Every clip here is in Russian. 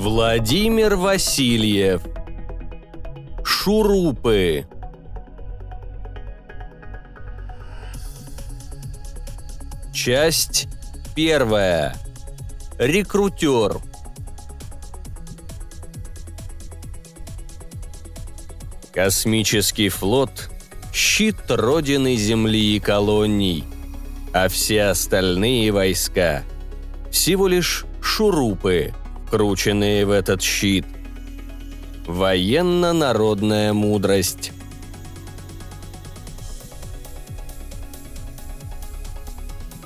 Владимир Васильев. Шурупы. Часть первая. Рекрутер. Космический флот – щит Родины Земли и колоний, а все остальные войска – всего лишь шурупы, вкрученные в этот щит. Военно-народная мудрость.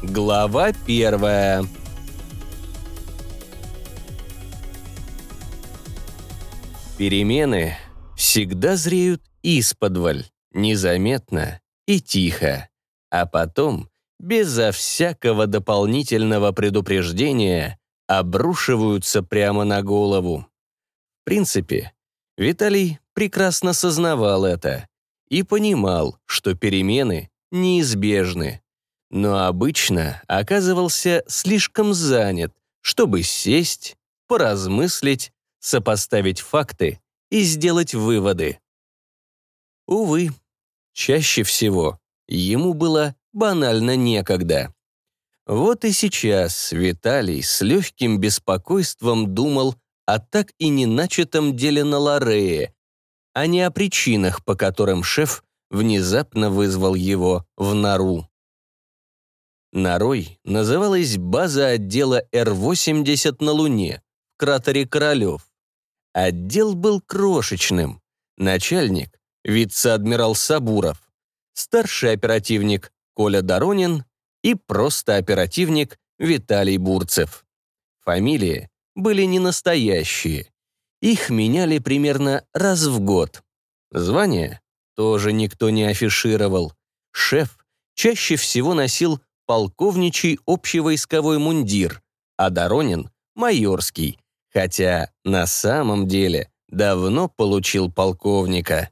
Глава первая. Перемены всегда зреют исподволь, незаметно и тихо, а потом, безо всякого дополнительного предупреждения, обрушиваются прямо на голову. В принципе, Виталий прекрасно сознавал это и понимал, что перемены неизбежны, но обычно оказывался слишком занят, чтобы сесть, поразмыслить, сопоставить факты и сделать выводы. Увы, чаще всего ему было банально некогда. Вот и сейчас Виталий с легким беспокойством думал о так и не начатом деле на Лорее, а не о причинах, по которым шеф внезапно вызвал его в нору. Нарой называлась база отдела Р-80 на Луне, в кратере Королев. Отдел был крошечным. Начальник — вице-адмирал Сабуров, старший оперативник Коля Доронин и просто оперативник Виталий Бурцев. Фамилии были не настоящие. Их меняли примерно раз в год. Звание тоже никто не афишировал. Шеф чаще всего носил полковничий общевойсковой мундир, а Доронин — майорский, хотя на самом деле давно получил полковника.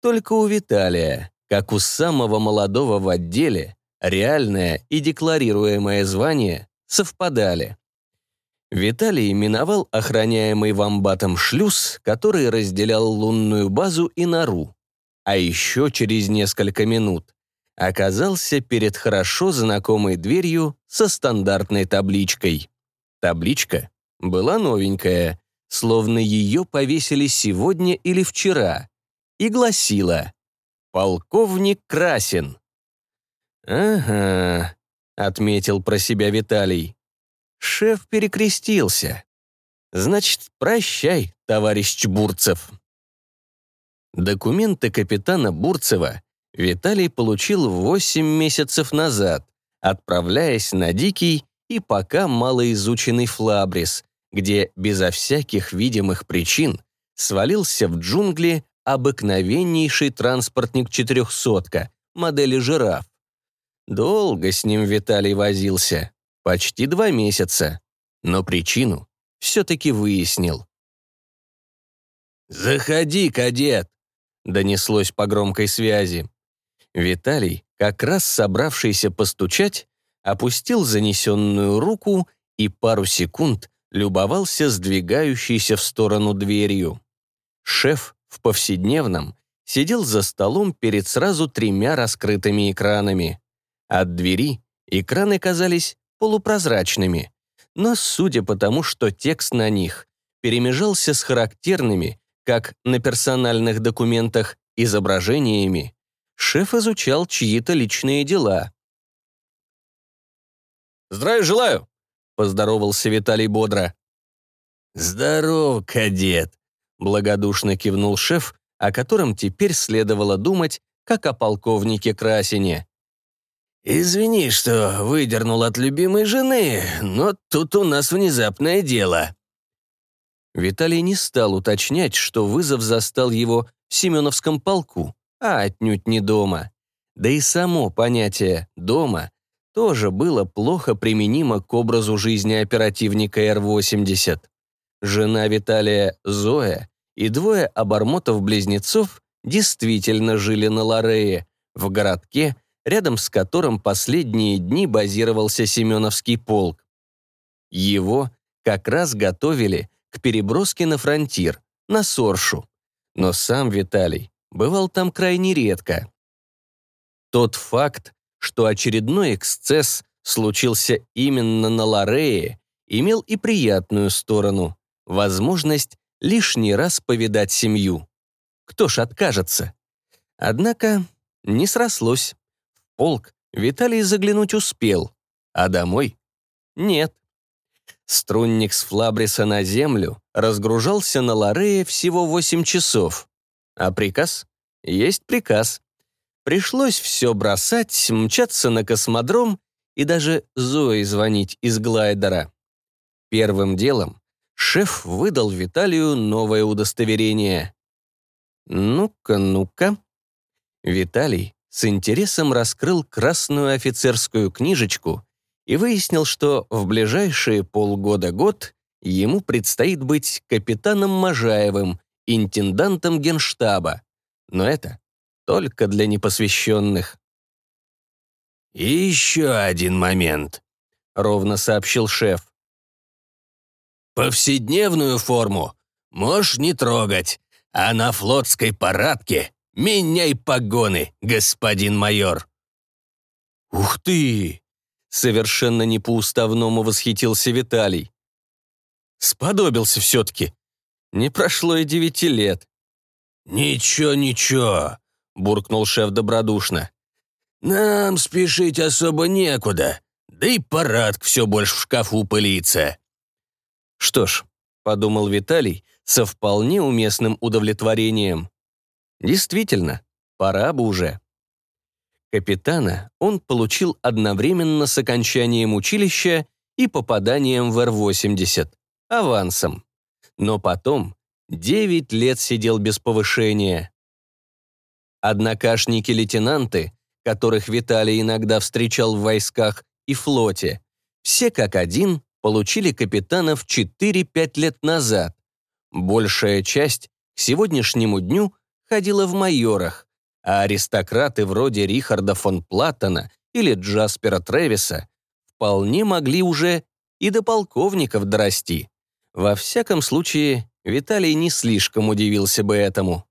Только у Виталия, как у самого молодого в отделе, реальное и декларируемое звание совпадали. Виталий миновал охраняемый вамбатом шлюз, который разделял лунную базу и нору. А еще через несколько минут оказался перед хорошо знакомой дверью со стандартной табличкой. Табличка была новенькая, словно ее повесили сегодня или вчера, и гласила «Полковник Красин». «Ага», — отметил про себя Виталий. Шеф перекрестился. «Значит, прощай, товарищ Бурцев». Документы капитана Бурцева Виталий получил 8 месяцев назад, отправляясь на дикий и пока малоизученный Флабрис, где безо всяких видимых причин свалился в джунгли обыкновеннейший транспортник-четырехсотка модели «Жираф». Долго с ним Виталий возился, почти два месяца, но причину все-таки выяснил. «Заходи, кадет!» — донеслось по громкой связи. Виталий, как раз собравшийся постучать, опустил занесенную руку и пару секунд любовался сдвигающейся в сторону дверью. Шеф в повседневном сидел за столом перед сразу тремя раскрытыми экранами. От двери экраны казались полупрозрачными, но судя по тому, что текст на них перемежался с характерными, как на персональных документах, изображениями, шеф изучал чьи-то личные дела. «Здравия желаю!» — поздоровался Виталий бодро. «Здоров, кадет!» — благодушно кивнул шеф, о котором теперь следовало думать, как о полковнике Красине. «Извини, что выдернул от любимой жены, но тут у нас внезапное дело». Виталий не стал уточнять, что вызов застал его в Семеновском полку, а отнюдь не дома. Да и само понятие «дома» тоже было плохо применимо к образу жизни оперативника Р-80. Жена Виталия Зоя и двое обормотов-близнецов действительно жили на Лорее, в городке, рядом с которым последние дни базировался Семеновский полк. Его как раз готовили к переброске на фронтир, на Соршу. Но сам Виталий бывал там крайне редко. Тот факт, что очередной эксцесс случился именно на Лорее, имел и приятную сторону — возможность лишний раз повидать семью. Кто ж откажется? Однако не срослось. Полк Виталий заглянуть успел, а домой — нет. Струнник с Флабриса на землю разгружался на Лорее всего 8 часов. А приказ? Есть приказ. Пришлось все бросать, мчаться на космодром и даже Зое звонить из глайдера. Первым делом шеф выдал Виталию новое удостоверение. «Ну-ка, ну-ка». Виталий с интересом раскрыл красную офицерскую книжечку и выяснил, что в ближайшие полгода-год ему предстоит быть капитаном Можаевым, интендантом генштаба. Но это только для непосвященных. «И еще один момент», — ровно сообщил шеф. «Повседневную форму можешь не трогать, а на флотской парадке меняй погоны, господин майор». «Ух ты!» — совершенно не по-уставному восхитился Виталий. «Сподобился все-таки. Не прошло и девяти лет». «Ничего, ничего», — буркнул шеф добродушно. «Нам спешить особо некуда, да и парад все больше в шкафу пылится». «Что ж», — подумал Виталий со вполне уместным удовлетворением. «Действительно, пора бы уже». Капитана он получил одновременно с окончанием училища и попаданием в Р-80, авансом. Но потом 9 лет сидел без повышения. Однокашники-лейтенанты, которых Виталий иногда встречал в войсках и флоте, все как один получили капитанов 4-5 лет назад. Большая часть к сегодняшнему дню ходила в майорах, а аристократы вроде Рихарда фон Платтона или Джаспера Тревиса вполне могли уже и до полковников дорасти. Во всяком случае, Виталий не слишком удивился бы этому.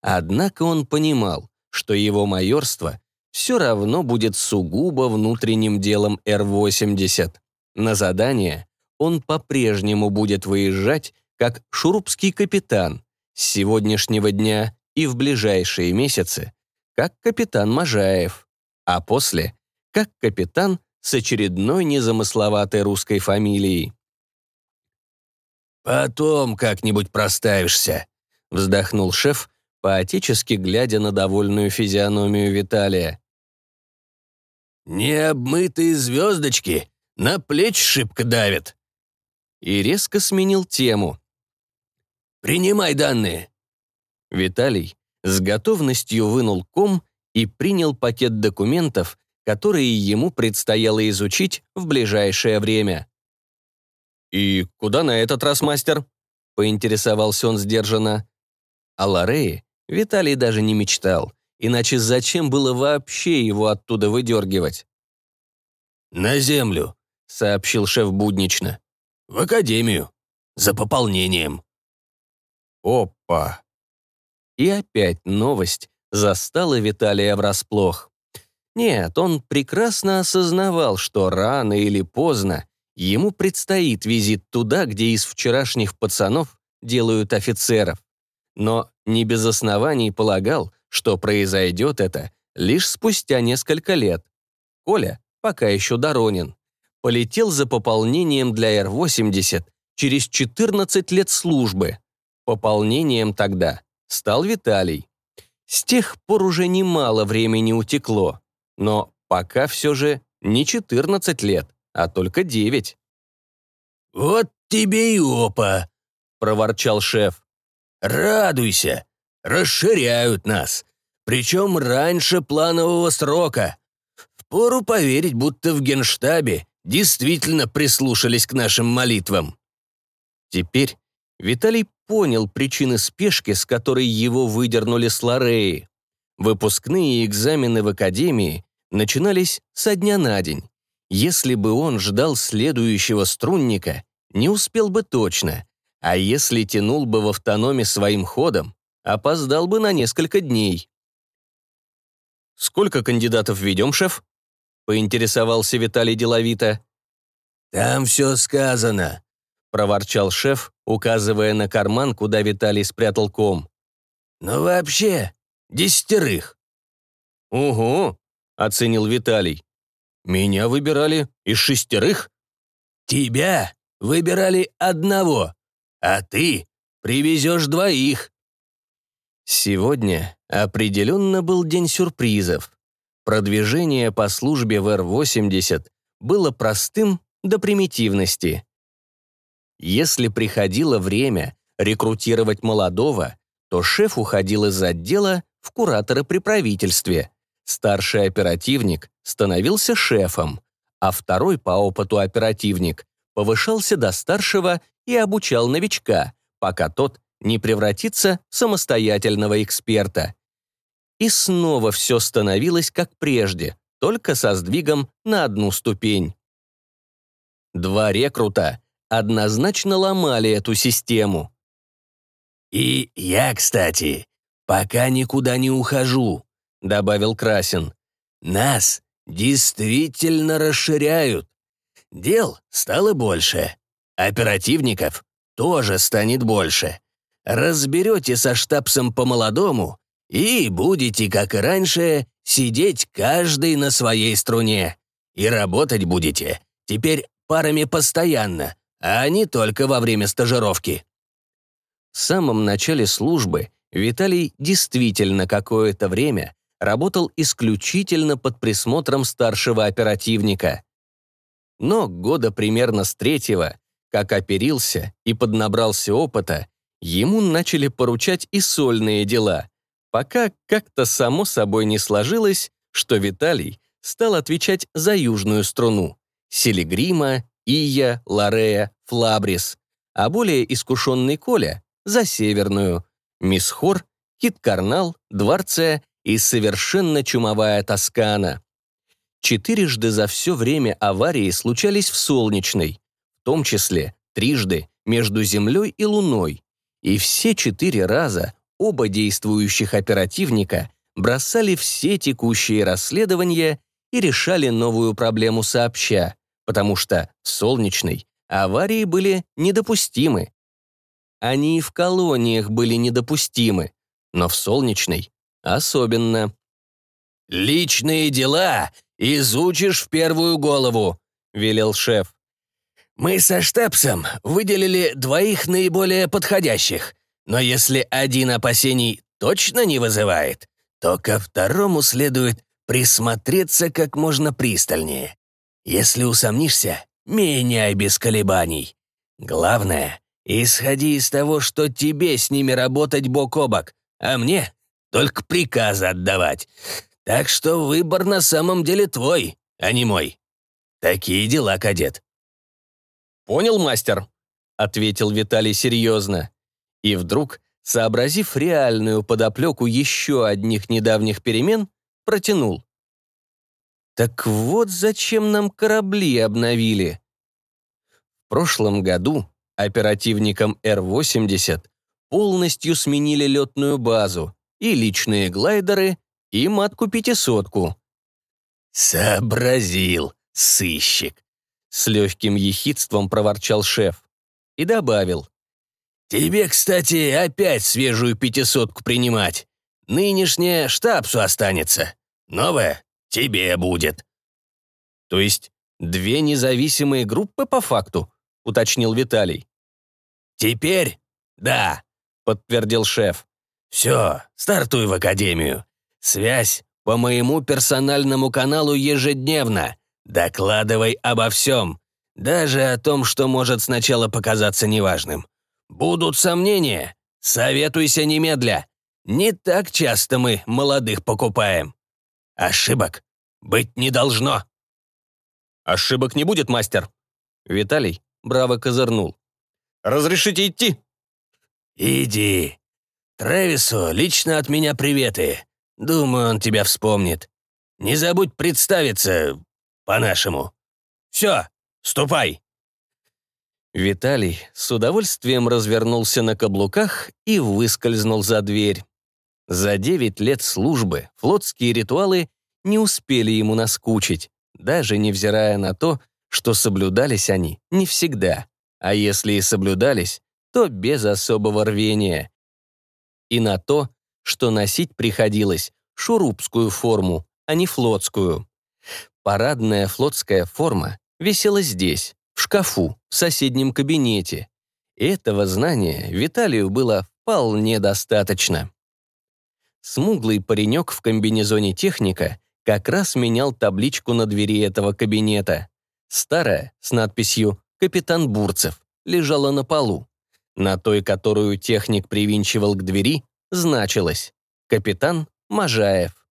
Однако он понимал, что его майорство все равно будет сугубо внутренним делом Р-80. На задание он по-прежнему будет выезжать как шурупский капитан с сегодняшнего дня и в ближайшие месяцы, как капитан Можаев, а после — как капитан с очередной незамысловатой русской фамилией. «Потом как-нибудь проставишься», — вздохнул шеф, поотечески глядя на довольную физиономию Виталия. «Необмытые звездочки на плечи шибко давят». И резко сменил тему. «Принимай данные». Виталий с готовностью вынул ком и принял пакет документов, которые ему предстояло изучить в ближайшее время. «И куда на этот раз, мастер?» — поинтересовался он сдержанно. О Лорее Виталий даже не мечтал, иначе зачем было вообще его оттуда выдергивать? «На землю», — сообщил шеф буднично. «В академию. За пополнением». Опа! И опять новость застала Виталия врасплох. Нет, он прекрасно осознавал, что рано или поздно ему предстоит визит туда, где из вчерашних пацанов делают офицеров но не без оснований полагал, что произойдет это лишь спустя несколько лет. Коля, пока еще Доронин, полетел за пополнением для Р-80 через 14 лет службы. Пополнением тогда стал Виталий. С тех пор уже немало времени утекло, но пока все же не 14 лет, а только 9. «Вот тебе и опа!» — проворчал шеф. Радуйся! Расширяют нас. Причем раньше планового срока. Впору поверить, будто в генштабе действительно прислушались к нашим молитвам. Теперь Виталий понял причины спешки, с которой его выдернули с Лореи. Выпускные экзамены в академии начинались со дня на день. Если бы он ждал следующего струнника, не успел бы точно, А если тянул бы в автономе своим ходом, опоздал бы на несколько дней. «Сколько кандидатов ведем, шеф?» — поинтересовался Виталий деловито. «Там все сказано», — проворчал шеф, указывая на карман, куда Виталий спрятал ком. «Но вообще, десятерых». «Угу», — оценил Виталий. «Меня выбирали из шестерых?» «Тебя выбирали одного, а ты привезешь двоих». Сегодня определенно был день сюрпризов. Продвижение по службе в Р-80 было простым до примитивности. Если приходило время рекрутировать молодого, то шеф уходил из отдела в кураторы при правительстве. Старший оперативник становился шефом, а второй по опыту оперативник повышался до старшего и обучал новичка, пока тот не превратится в самостоятельного эксперта. И снова все становилось как прежде, только со сдвигом на одну ступень. Два рекрута однозначно ломали эту систему. «И я, кстати, пока никуда не ухожу», — добавил Красин. «Нас действительно расширяют. Дел стало больше. Оперативников тоже станет больше. Разберете со штабсом по-молодому и будете, как и раньше, сидеть каждый на своей струне. И работать будете теперь парами постоянно, а не только во время стажировки. В самом начале службы Виталий действительно какое-то время работал исключительно под присмотром старшего оперативника. Но года примерно с третьего, как оперился и поднабрался опыта, ему начали поручать и сольные дела, пока как-то само собой не сложилось, что Виталий стал отвечать за южную струну — Селигрима, Ия, Ларея, Флабрис, а более искушенный Коля — за северную — Мисхор, Кит-Карнал, Дворце и совершенно чумовая Тоскана. Четырежды за все время аварии случались в Солнечной, в том числе трижды между Землей и Луной, и все четыре раза оба действующих оперативника бросали все текущие расследования и решали новую проблему сообща, потому что в Солнечной аварии были недопустимы. Они и в колониях были недопустимы, но в Солнечной особенно. «Личные дела изучишь в первую голову», — велел шеф. Мы со Штепсом выделили двоих наиболее подходящих, но если один опасений точно не вызывает, то ко второму следует присмотреться как можно пристальнее. Если усомнишься, меняй без колебаний. Главное, исходи из того, что тебе с ними работать бок о бок, а мне только приказы отдавать. Так что выбор на самом деле твой, а не мой. Такие дела, кадет. «Понял, мастер», — ответил Виталий серьезно. И вдруг, сообразив реальную подоплеку еще одних недавних перемен, протянул. «Так вот зачем нам корабли обновили?» В прошлом году оперативникам Р-80 полностью сменили летную базу и личные глайдеры, и матку-пятисотку. «Сообразил, сыщик», с легким ехидством проворчал шеф. И добавил. «Тебе, кстати, опять свежую пятисотку принимать. Нынешняя штабсу останется. Новая тебе будет». «То есть две независимые группы по факту?» — уточнил Виталий. «Теперь да», — подтвердил шеф. «Все, стартуй в академию. Связь по моему персональному каналу ежедневно. Докладывай обо всем, даже о том, что может сначала показаться неважным. Будут сомнения? Советуйся немедля. Не так часто мы молодых покупаем. Ошибок быть не должно. Ошибок не будет, мастер. Виталий браво козырнул. Разрешите идти? Иди. Трэвису лично от меня приветы. Думаю, он тебя вспомнит. Не забудь представиться, по-нашему. Все, ступай!» Виталий с удовольствием развернулся на каблуках и выскользнул за дверь. За девять лет службы флотские ритуалы не успели ему наскучить, даже невзирая на то, что соблюдались они не всегда, а если и соблюдались, то без особого рвения. И на то, что носить приходилось шурупскую форму, а не флотскую. Парадная флотская форма висела здесь, в шкафу, в соседнем кабинете. Этого знания Виталию было вполне достаточно. Смуглый паренек в комбинезоне техника как раз менял табличку на двери этого кабинета. Старая, с надписью «Капитан Бурцев», лежала на полу. На той, которую техник привинчивал к двери, значилось «Капитан Можаев».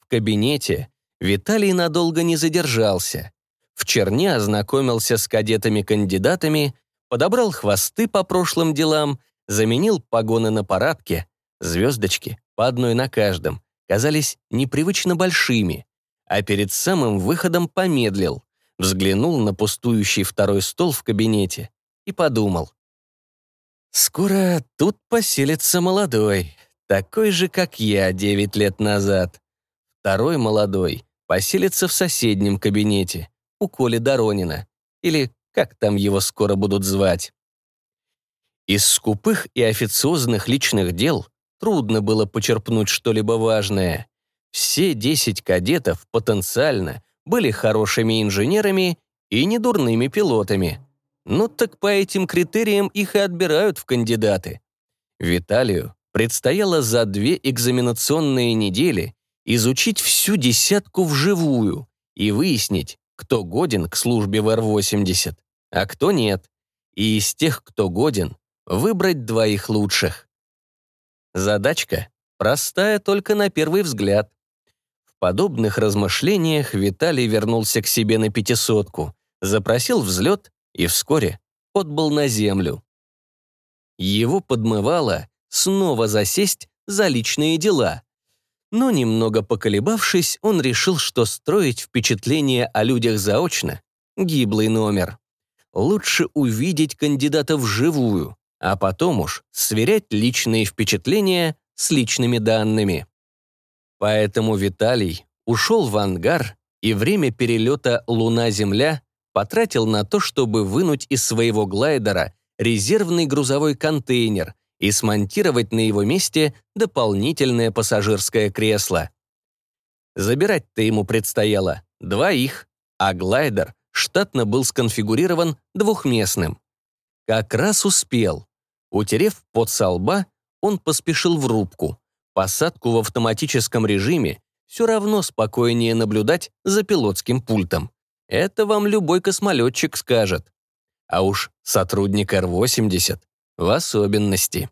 В кабинете Виталий надолго не задержался. В Черне ознакомился с кадетами-кандидатами, подобрал хвосты по прошлым делам, заменил погоны на парадке, звездочки, по одной на каждом, казались непривычно большими, а перед самым выходом помедлил, взглянул на пустующий второй стол в кабинете и подумал. «Скоро тут поселится молодой, такой же, как я девять лет назад. Второй молодой поселится в соседнем кабинете, у Коли Доронина, или как там его скоро будут звать. Из скупых и официозных личных дел трудно было почерпнуть что-либо важное. Все 10 кадетов потенциально были хорошими инженерами и недурными пилотами. Ну так по этим критериям их и отбирают в кандидаты. Виталию предстояло за две экзаменационные недели изучить всю десятку вживую и выяснить, кто годен к службе в Р-80, а кто нет, и из тех, кто годен, выбрать двоих лучших. Задачка простая только на первый взгляд. В подобных размышлениях Виталий вернулся к себе на пятисотку, запросил взлет и вскоре отбыл на землю. Его подмывало снова засесть за личные дела, но немного поколебавшись, он решил, что строить впечатление о людях заочно — гиблый номер. Лучше увидеть кандидата вживую, а потом уж сверять личные впечатления с личными данными. Поэтому Виталий ушел в ангар и время перелета Луна-Земля потратил на то, чтобы вынуть из своего глайдера резервный грузовой контейнер, и смонтировать на его месте дополнительное пассажирское кресло. Забирать-то ему предстояло двоих, а глайдер штатно был сконфигурирован двухместным. Как раз успел. Утерев под со лба, он поспешил в рубку. Посадку в автоматическом режиме все равно спокойнее наблюдать за пилотским пультом. Это вам любой космолетчик скажет. А уж сотрудник Р-80 в особенности.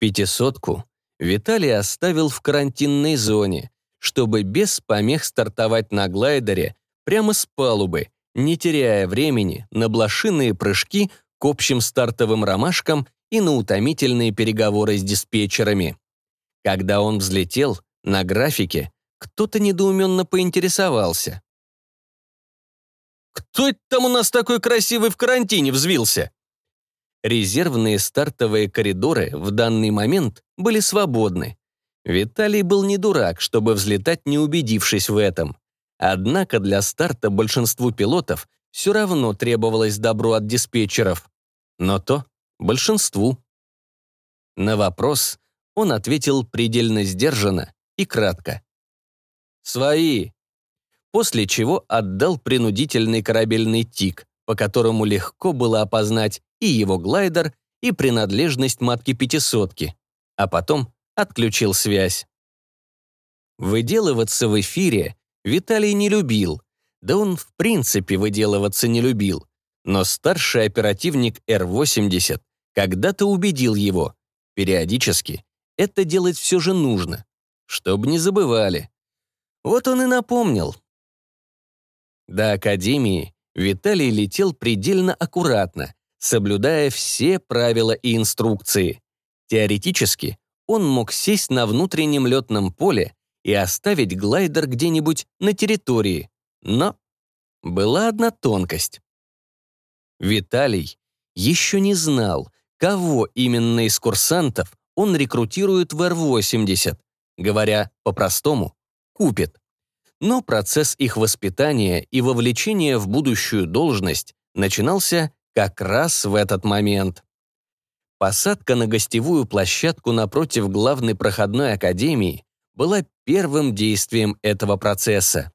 Пятисотку Виталий оставил в карантинной зоне, чтобы без помех стартовать на глайдере прямо с палубы, не теряя времени на блошиные прыжки к общим стартовым ромашкам и на утомительные переговоры с диспетчерами. Когда он взлетел, на графике кто-то недоуменно поинтересовался. «Кто это там у нас такой красивый в карантине взвился?» Резервные стартовые коридоры в данный момент были свободны. Виталий был не дурак, чтобы взлетать, не убедившись в этом. Однако для старта большинству пилотов все равно требовалось добро от диспетчеров. Но то большинству. На вопрос он ответил предельно сдержанно и кратко. «Свои!» После чего отдал принудительный корабельный тик, по которому легко было опознать и его глайдер, и принадлежность матки пятисотки, а потом отключил связь. Выделываться в эфире Виталий не любил, да он в принципе выделываться не любил, но старший оперативник Р-80 когда-то убедил его, периодически это делать все же нужно, чтобы не забывали. Вот он и напомнил. До Академии Виталий летел предельно аккуратно, соблюдая все правила и инструкции. Теоретически, он мог сесть на внутреннем летном поле и оставить глайдер где-нибудь на территории, но была одна тонкость. Виталий еще не знал, кого именно из курсантов он рекрутирует в Р-80, говоря по-простому, купит. Но процесс их воспитания и вовлечения в будущую должность начинался как раз в этот момент. Посадка на гостевую площадку напротив главной проходной академии была первым действием этого процесса.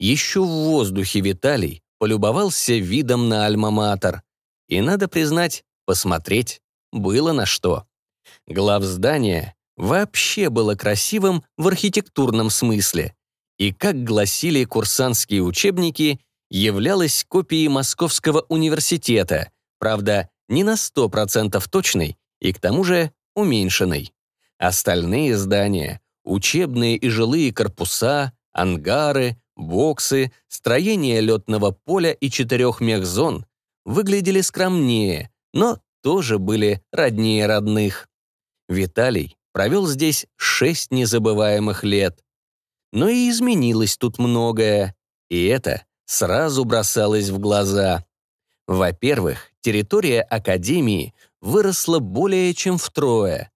Еще в воздухе Виталий полюбовался видом на Альма-Матер. И, надо признать, посмотреть было на что. Глав здания вообще было красивым в архитектурном смысле. И, как гласили курсантские учебники, являлась копией Московского университета, правда, не на 100% точной и к тому же уменьшенной. Остальные здания, учебные и жилые корпуса, ангары, боксы, строение летного поля и четырех мехзон выглядели скромнее, но тоже были роднее родных. Виталий провел здесь шесть незабываемых лет. Но и изменилось тут многое, и это сразу бросалось в глаза. Во-первых, территория Академии выросла более чем втрое.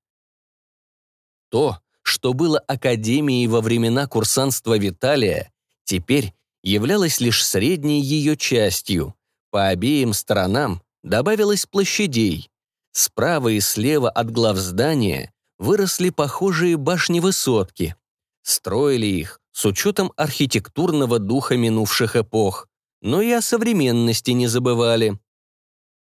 То, что было Академией во времена курсантства Виталия, теперь являлось лишь средней ее частью. По обеим сторонам добавилось площадей. Справа и слева от глав здания выросли похожие башни-высотки. Строили их с учетом архитектурного духа минувших эпох, но и о современности не забывали.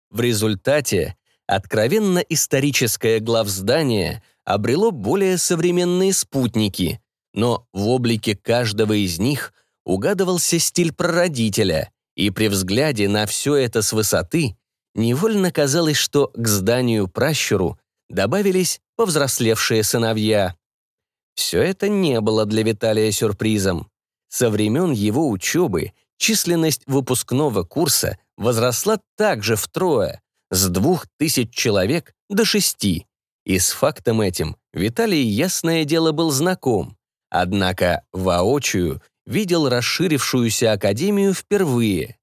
В результате откровенно историческое главздание обрело более современные спутники, но в облике каждого из них угадывался стиль прародителя, и при взгляде на все это с высоты невольно казалось, что к зданию пращуру добавились повзрослевшие сыновья. Все это не было для Виталия сюрпризом. Со времен его учебы численность выпускного курса возросла также втрое, с двух тысяч человек до шести. И с фактом этим Виталий, ясное дело, был знаком. Однако воочию видел расширившуюся академию впервые.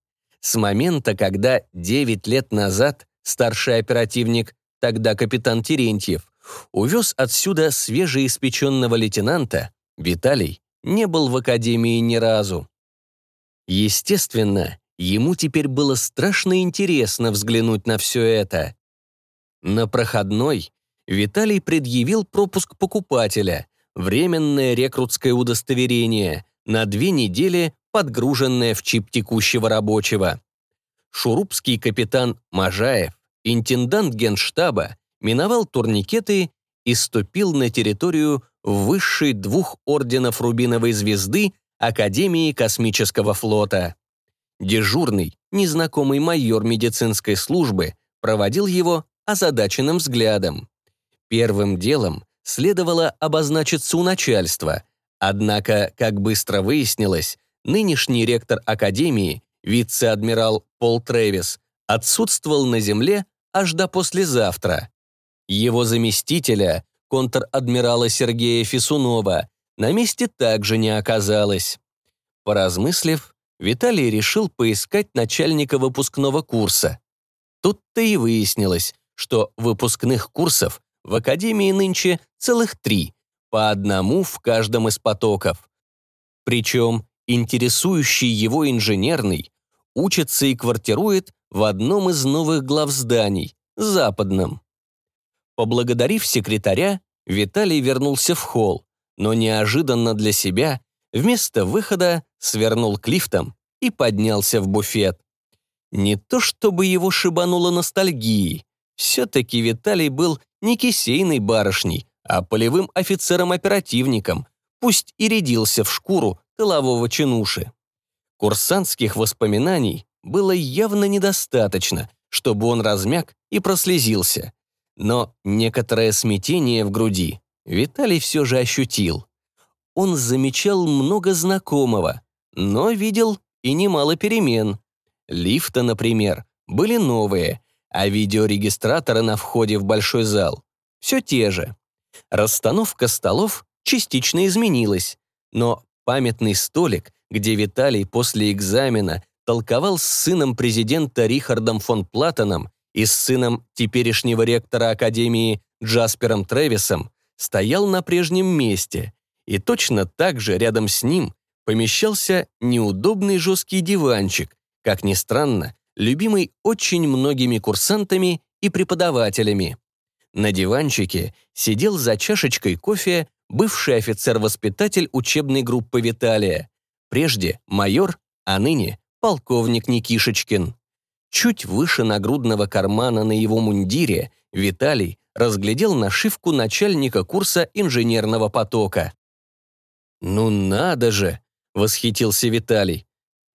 С момента, когда 9 лет назад старший оперативник, тогда капитан Терентьев, увез отсюда свежеиспеченного лейтенанта, Виталий не был в академии ни разу. Естественно, ему теперь было страшно интересно взглянуть на все это. На проходной Виталий предъявил пропуск покупателя, временное рекрутское удостоверение, на две недели подгруженное в чип текущего рабочего. Шурупский капитан Можаев, интендант генштаба, миновал турникеты и ступил на территорию высшей двух орденов Рубиновой звезды Академии космического флота. Дежурный, незнакомый майор медицинской службы проводил его озадаченным взглядом. Первым делом следовало обозначиться у начальства – Однако, как быстро выяснилось, нынешний ректор Академии, вице-адмирал Пол Трэвис, отсутствовал на Земле аж до послезавтра. Его заместителя, контр-адмирала Сергея Фисунова, на месте также не оказалось. Поразмыслив, Виталий решил поискать начальника выпускного курса. Тут-то и выяснилось, что выпускных курсов в Академии нынче целых три, по одному в каждом из потоков. Причем интересующий его инженерный учится и квартирует в одном из новых глав зданий, западном. Поблагодарив секретаря, Виталий вернулся в холл, но неожиданно для себя вместо выхода свернул к лифтам и поднялся в буфет. Не то чтобы его шибануло ностальгией, все-таки Виталий был не кисейной барышней, а полевым офицером-оперативником, пусть и рядился в шкуру тылового чинуши. Курсантских воспоминаний было явно недостаточно, чтобы он размяк и прослезился. Но некоторое смятение в груди Виталий все же ощутил. Он замечал много знакомого, но видел и немало перемен. Лифта, например, были новые, а видеорегистраторы на входе в большой зал все те же. Расстановка столов частично изменилась, но памятный столик, где Виталий после экзамена толковал с сыном президента Рихардом фон Платоном и с сыном теперешнего ректора Академии Джаспером Тревисом, стоял на прежнем месте, и точно так же рядом с ним помещался неудобный жесткий диванчик, как ни странно, любимый очень многими курсантами и преподавателями. На диванчике сидел за чашечкой кофе бывший офицер-воспитатель учебной группы Виталия, прежде майор, а ныне полковник Никишечкин. Чуть выше нагрудного кармана на его мундире Виталий разглядел нашивку начальника курса инженерного потока. «Ну надо же!» — восхитился Виталий.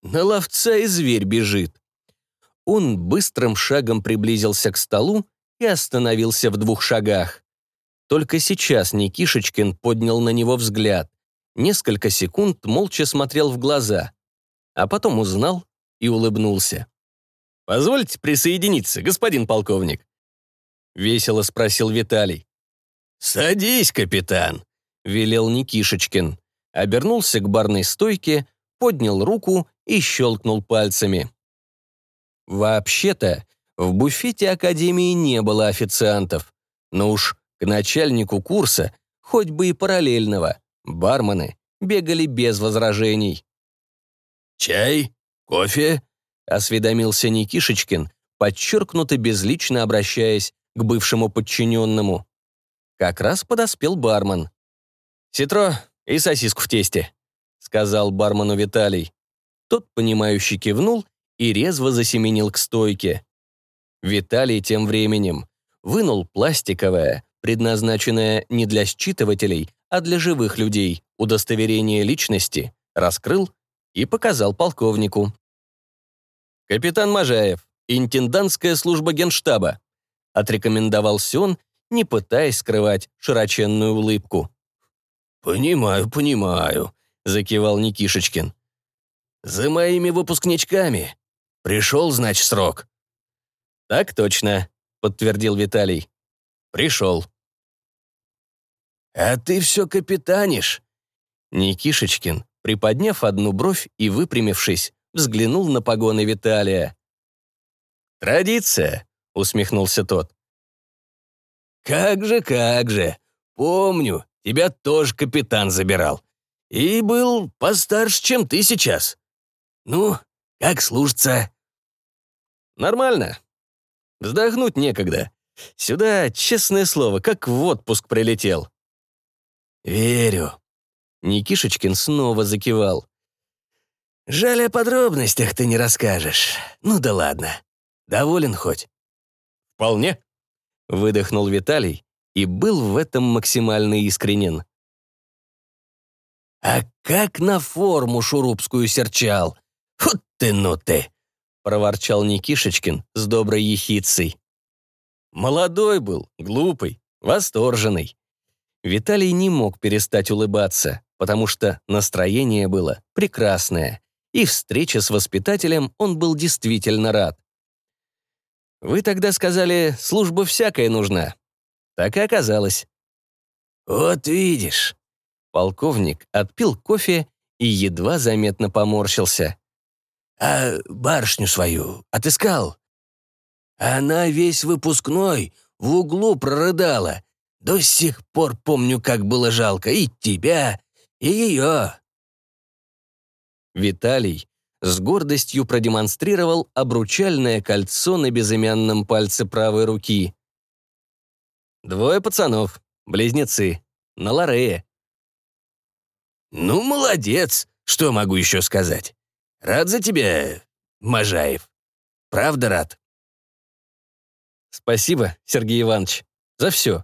«На ловца и зверь бежит». Он быстрым шагом приблизился к столу и остановился в двух шагах. Только сейчас Никишечкин поднял на него взгляд. Несколько секунд молча смотрел в глаза, а потом узнал и улыбнулся. «Позвольте присоединиться, господин полковник?» Весело спросил Виталий. «Садись, капитан», — велел Никишечкин. Обернулся к барной стойке, поднял руку и щелкнул пальцами. Вообще-то, в буфете Академии не было официантов, но уж к начальнику курса, хоть бы и параллельного, бармены бегали без возражений. «Чай? Кофе?» — осведомился Никишечкин, подчеркнуто безлично обращаясь к бывшему подчиненному. Как раз подоспел бармен. «Ситро и сосиску в тесте», — сказал бармену Виталий. Тот, понимающий, кивнул и резво засеменил к стойке. Виталий тем временем вынул пластиковое, предназначенное не для считывателей, а для живых людей, удостоверение личности, раскрыл и показал полковнику. «Капитан Можаев, интендантская служба генштаба», отрекомендовался он, не пытаясь скрывать широченную улыбку. «Понимаю, понимаю», — закивал Никишечкин. «За моими выпускничками. Пришел, значит, срок». «Так точно», — подтвердил Виталий. «Пришел». «А ты все капитанишь?» Никишечкин, приподняв одну бровь и выпрямившись, взглянул на погоны Виталия. «Традиция», — усмехнулся тот. «Как же, как же. Помню, тебя тоже капитан забирал. И был постарше, чем ты сейчас. Ну, как служится?» «Нормально. Вздохнуть некогда. Сюда, честное слово, как в отпуск прилетел». «Верю». Никишечкин снова закивал. «Жаль, о подробностях ты не расскажешь. Ну да ладно. Доволен хоть?» «Вполне», — выдохнул Виталий и был в этом максимально искренен. «А как на форму шурупскую серчал? Вот ты ну ты!» — проворчал Никишечкин с доброй ехицей. Молодой был, глупый, восторженный. Виталий не мог перестать улыбаться, потому что настроение было прекрасное, и встреча с воспитателем он был действительно рад. «Вы тогда сказали, служба всякая нужна». Так и оказалось. «Вот видишь». Полковник отпил кофе и едва заметно поморщился. «А барышню свою отыскал?» Она весь выпускной в углу прорыдала. До сих пор помню, как было жалко и тебя, и ее». Виталий с гордостью продемонстрировал обручальное кольцо на безымянном пальце правой руки. «Двое пацанов, близнецы, на Лорее». «Ну, молодец, что могу еще сказать? Рад за тебя, Можаев. Правда рад?» Спасибо, Сергей Иванович, за все.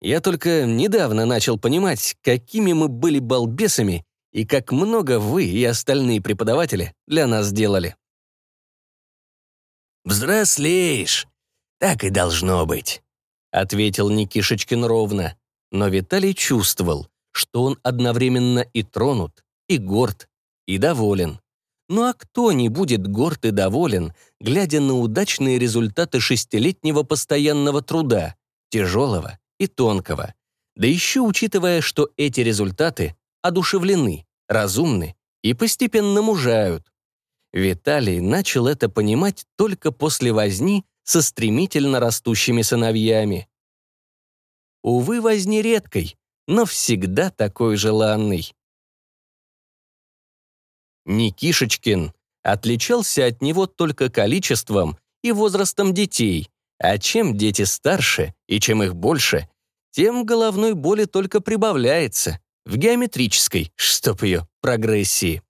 Я только недавно начал понимать, какими мы были балбесами и как много вы и остальные преподаватели для нас сделали. «Взрослеешь. Так и должно быть», — ответил Никишечкин ровно. Но Виталий чувствовал, что он одновременно и тронут, и горд, и доволен. Ну а кто не будет горд и доволен, глядя на удачные результаты шестилетнего постоянного труда, тяжелого и тонкого? Да еще учитывая, что эти результаты одушевлены, разумны и постепенно мужают. Виталий начал это понимать только после возни со стремительно растущими сыновьями. Увы, возни редкой, но всегда такой желанный. Никишечкин отличался от него только количеством и возрастом детей, а чем дети старше и чем их больше, тем головной боли только прибавляется в геометрической, чтоб ее, прогрессии.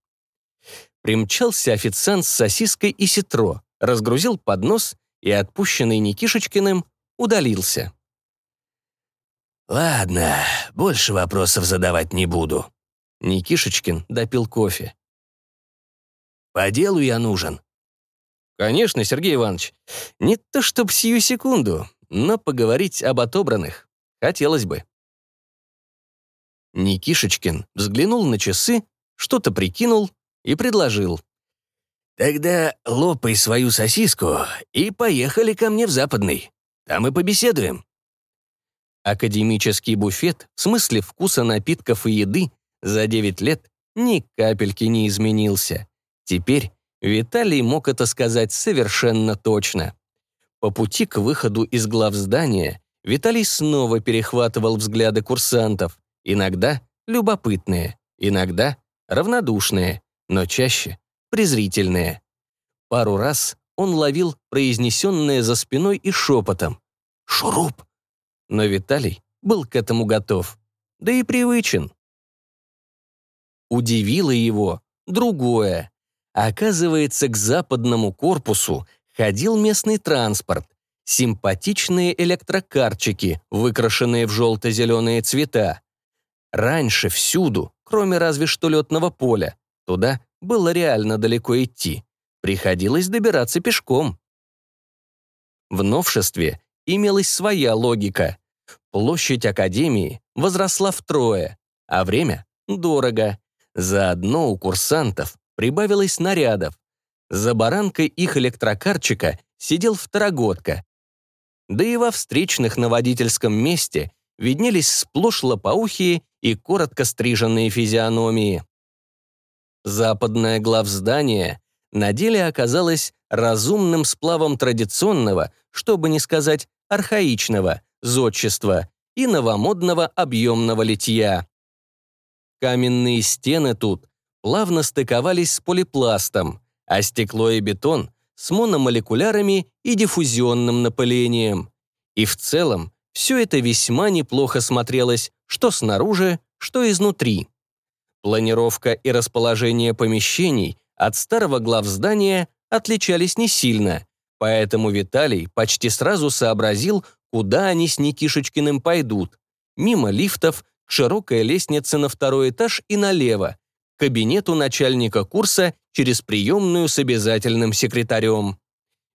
Примчался официант с сосиской и ситро, разгрузил поднос и, отпущенный Никишечкиным, удалился. «Ладно, больше вопросов задавать не буду». Никишечкин допил кофе. «По делу я нужен». «Конечно, Сергей Иванович. Не то чтоб сию секунду, но поговорить об отобранных хотелось бы». Никишечкин взглянул на часы, что-то прикинул и предложил. «Тогда лопай свою сосиску и поехали ко мне в Западный. Там и побеседуем». Академический буфет в смысле вкуса напитков и еды за 9 лет ни капельки не изменился. Теперь Виталий мог это сказать совершенно точно. По пути к выходу из глав здания Виталий снова перехватывал взгляды курсантов, иногда любопытные, иногда равнодушные, но чаще презрительные. Пару раз он ловил произнесенное за спиной и шепотом «Шуруп!». Но Виталий был к этому готов, да и привычен. Удивило его другое. Оказывается, к западному корпусу ходил местный транспорт, симпатичные электрокарчики, выкрашенные в желто-зеленые цвета. Раньше всюду, кроме разве что летного поля, туда было реально далеко идти. Приходилось добираться пешком. В новшестве имелась своя логика. Площадь Академии возросла втрое, а время — дорого. Заодно у курсантов прибавилось нарядов. За баранкой их электрокарчика сидел второгодка. Да и во встречных на водительском месте виднелись сплошь лопоухие и коротко стриженные физиономии. Западное главздание на деле оказалось разумным сплавом традиционного, чтобы не сказать архаичного, зодчества и новомодного объемного литья. Каменные стены тут плавно стыковались с полипластом, а стекло и бетон — с мономолекулярами и диффузионным напылением. И в целом все это весьма неплохо смотрелось что снаружи, что изнутри. Планировка и расположение помещений от старого главздания отличались не сильно, поэтому Виталий почти сразу сообразил, куда они с Никишечкиным пойдут. Мимо лифтов, к широкой лестнице на второй этаж и налево, кабинету начальника курса через приемную с обязательным секретарем.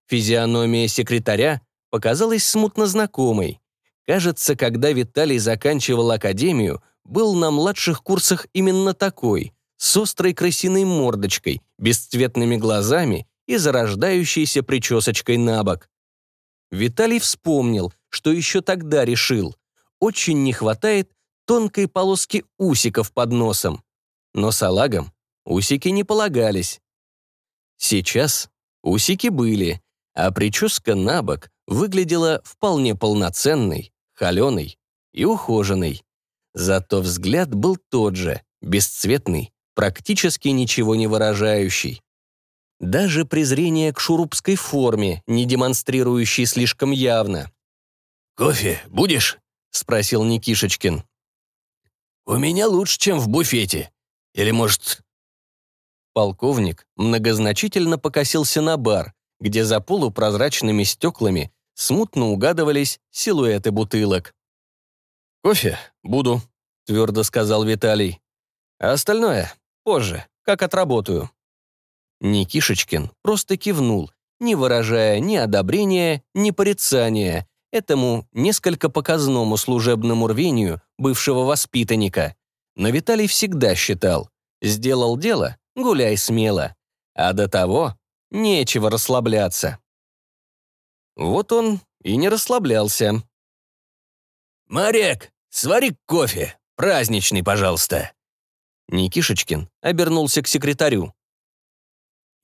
Физиономия секретаря показалась смутно знакомой. Кажется, когда Виталий заканчивал академию, был на младших курсах именно такой, с острой крысиной мордочкой, бесцветными глазами и зарождающейся причесочкой на бок. Виталий вспомнил, что еще тогда решил, очень не хватает тонкой полоски усиков под носом. Но салагам усики не полагались. Сейчас усики были, а прическа на бок выглядела вполне полноценной, холеный и ухоженный. Зато взгляд был тот же, бесцветный, практически ничего не выражающий. Даже презрение к шурупской форме, не демонстрирующей слишком явно. «Кофе будешь?» — спросил Никишечкин. «У меня лучше, чем в буфете. Или, может...» Полковник многозначительно покосился на бар, где за полупрозрачными стеклами смутно угадывались силуэты бутылок. «Кофе буду», — твердо сказал Виталий. «А остальное позже, как отработаю». Никишечкин просто кивнул, не выражая ни одобрения, ни порицания этому несколько показному служебному рвению бывшего воспитанника. Но Виталий всегда считал, сделал дело, гуляй смело, а до того нечего расслабляться. Вот он и не расслаблялся. «Марек, свари кофе, праздничный, пожалуйста». Никишечкин обернулся к секретарю.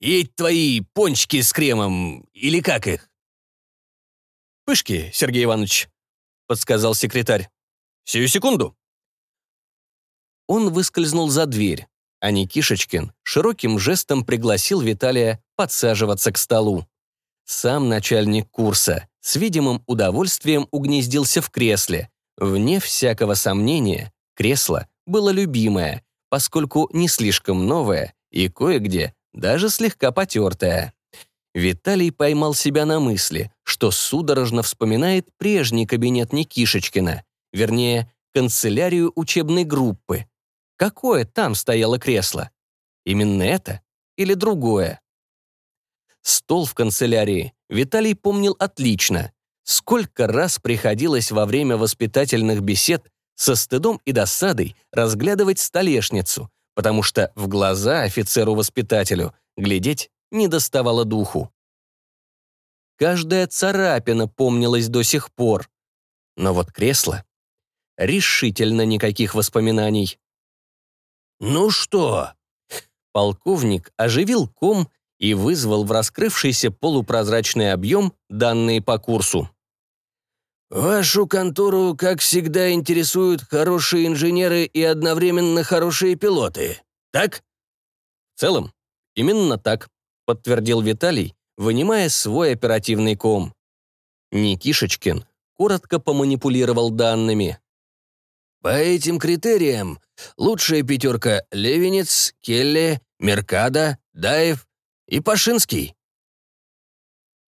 Едь твои пончики с кремом, или как их?» «Пышки, Сергей Иванович», — подсказал секретарь. «Сию секунду». Он выскользнул за дверь, а Никишечкин широким жестом пригласил Виталия подсаживаться к столу. Сам начальник курса с видимым удовольствием угнездился в кресле. Вне всякого сомнения, кресло было любимое, поскольку не слишком новое и кое-где даже слегка потертое. Виталий поймал себя на мысли, что судорожно вспоминает прежний кабинет Никишечкина, вернее, канцелярию учебной группы. Какое там стояло кресло? Именно это или другое? Стол в канцелярии Виталий помнил отлично. Сколько раз приходилось во время воспитательных бесед со стыдом и досадой разглядывать столешницу, потому что в глаза офицеру-воспитателю глядеть не доставало духу. Каждая царапина помнилась до сих пор. Но вот кресло... Решительно никаких воспоминаний. «Ну что?» Полковник оживил ком и вызвал в раскрывшийся полупрозрачный объем данные по курсу. «Вашу контору, как всегда, интересуют хорошие инженеры и одновременно хорошие пилоты, так?» «В целом, именно так», — подтвердил Виталий, вынимая свой оперативный ком. Никишечкин коротко поманипулировал данными. «По этим критериям лучшая пятерка — Левинец, Келли, Меркада, Даев и Пашинский».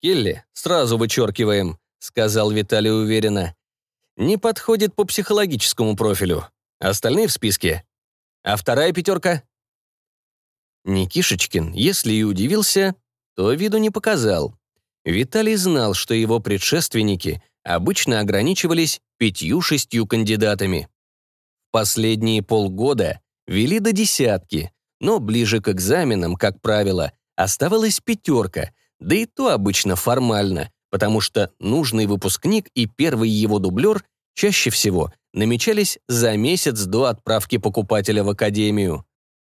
«Келли сразу вычеркиваем», — сказал Виталий уверенно. «Не подходит по психологическому профилю. Остальные в списке. А вторая пятерка?» Никишечкин, если и удивился, то виду не показал. Виталий знал, что его предшественники обычно ограничивались пятью-шестью кандидатами. Последние полгода вели до десятки, но ближе к экзаменам, как правило, оставалась пятерка, да и то обычно формально, потому что нужный выпускник и первый его дублер чаще всего намечались за месяц до отправки покупателя в академию.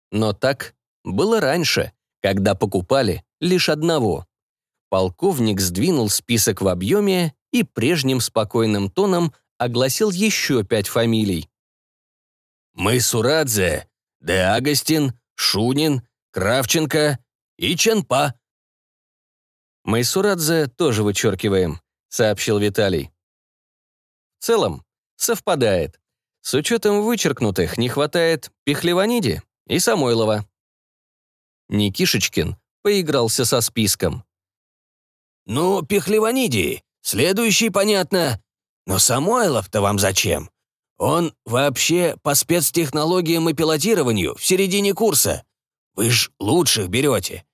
Но так было раньше, когда покупали лишь одного. Полковник сдвинул список в объеме и прежним спокойным тоном огласил еще пять фамилий. «Мы Сурадзе, Де Агастин, Шунин, Кравченко и Ченпа». «Мы Сурадзе тоже вычеркиваем», — сообщил Виталий. В целом, совпадает. С учетом вычеркнутых не хватает Пехлеваниди и Самойлова. Никишечкин поигрался со списком. «Ну, Пехлеваниди, следующий, понятно. Но Самойлов-то вам зачем? Он вообще по спецтехнологиям и пилотированию в середине курса. Вы ж лучших берете.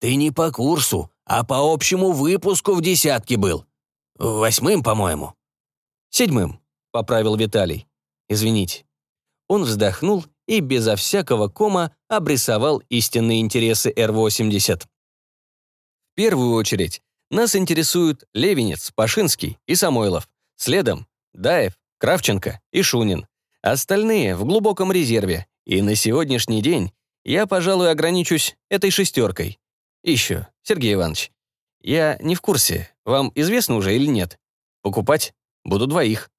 Ты не по курсу, а по общему выпуску в десятке был. Восьмым, по-моему». «Седьмым», — поправил Виталий. «Извините». Он вздохнул и безо всякого кома обрисовал истинные интересы Р-80. В первую очередь нас интересуют Левинец, Пашинский и Самойлов. Следом Даев, Кравченко и Шунин. Остальные в глубоком резерве. И на сегодняшний день я, пожалуй, ограничусь этой шестеркой. Еще, Сергей Иванович, я не в курсе, вам известно уже или нет? Покупать буду двоих.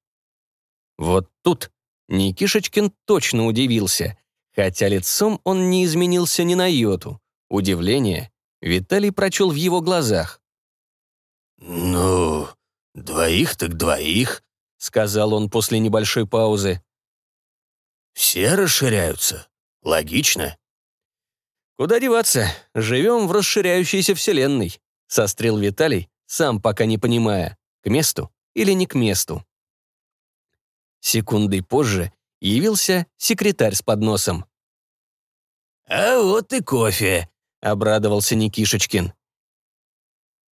Вот тут Никишечкин точно удивился, хотя лицом он не изменился ни на йоту. Удивление Виталий прочел в его глазах. «Ну, двоих так двоих», — сказал он после небольшой паузы. «Все расширяются. Логично». «Куда деваться? Живем в расширяющейся вселенной», — сострил Виталий, сам пока не понимая, к месту или не к месту. Секундой позже явился секретарь с подносом. «А вот и кофе», — обрадовался Никишечкин.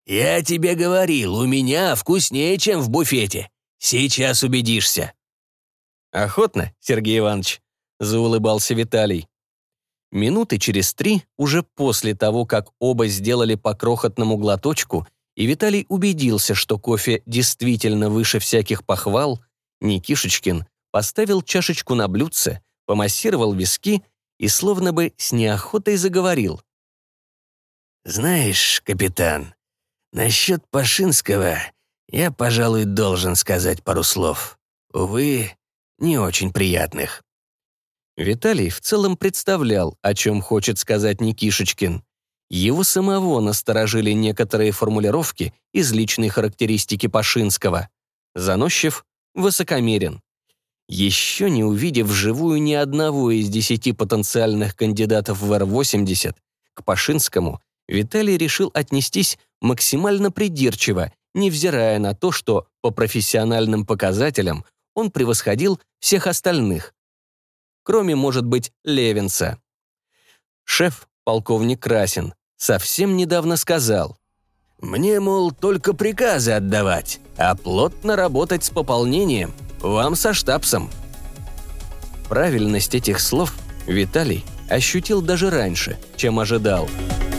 «Я тебе говорил, у меня вкуснее, чем в буфете. Сейчас убедишься». «Охотно, Сергей Иванович», — заулыбался Виталий. Минуты через три, уже после того, как оба сделали по крохотному глоточку, и Виталий убедился, что кофе действительно выше всяких похвал, Никишечкин поставил чашечку на блюдце, помассировал виски и словно бы с неохотой заговорил. «Знаешь, капитан, насчет Пашинского я, пожалуй, должен сказать пару слов. Увы, не очень приятных». Виталий в целом представлял, о чем хочет сказать Никишечкин. Его самого насторожили некоторые формулировки из личной характеристики Пашинского. Заносчив, высокомерен. Еще не увидев вживую ни одного из десяти потенциальных кандидатов в Р-80, к Пашинскому Виталий решил отнестись максимально придирчиво, невзирая на то, что по профессиональным показателям он превосходил всех остальных. Кроме, может быть, Левинса. Шеф, полковник Красин, совсем недавно сказал, «Мне, мол, только приказы отдавать, а плотно работать с пополнением – вам со штабсом». Правильность этих слов Виталий ощутил даже раньше, чем ожидал. «Виталий»